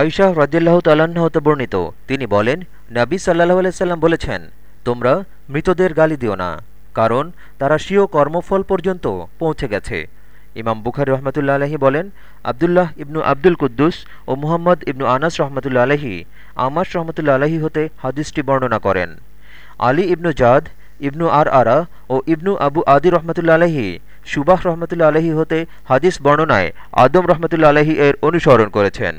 আয়শাহ রদিল্লাহ তাল্লাহ্ন হতে বর্ণিত। তিনি বলেন, নাবী সাল্লাহ আলাইসাল্লাম বলেছেন, তোমরা মৃতদের গালি দিও না, কারণ তারা স্বীয় কর্মফল পর্যন্ত পৌঁছে গেছে। ইমাম বুখারি রহমতুল্লা আলহী বলেন, আবদুল্লাহ ইবনু আব্দুল কুদ্দুস ও মুহাম্মদ ইবনু আনাস রহমতুল্লা আলহী আমাস রহমতুল্লা আলহী হতে হাদিসটি বর্ণনা করেন। আলী ইবনু জাদ, ইবনু আর আরা ও ইবনু আবু আদি রহমতুল্লা আলহী সুবাহ রহমতুল্লা আলহী হতে হাদিস বর্ণনায় আদম রহমতুল্লা আলহী এর অনুসরণ করেছেন।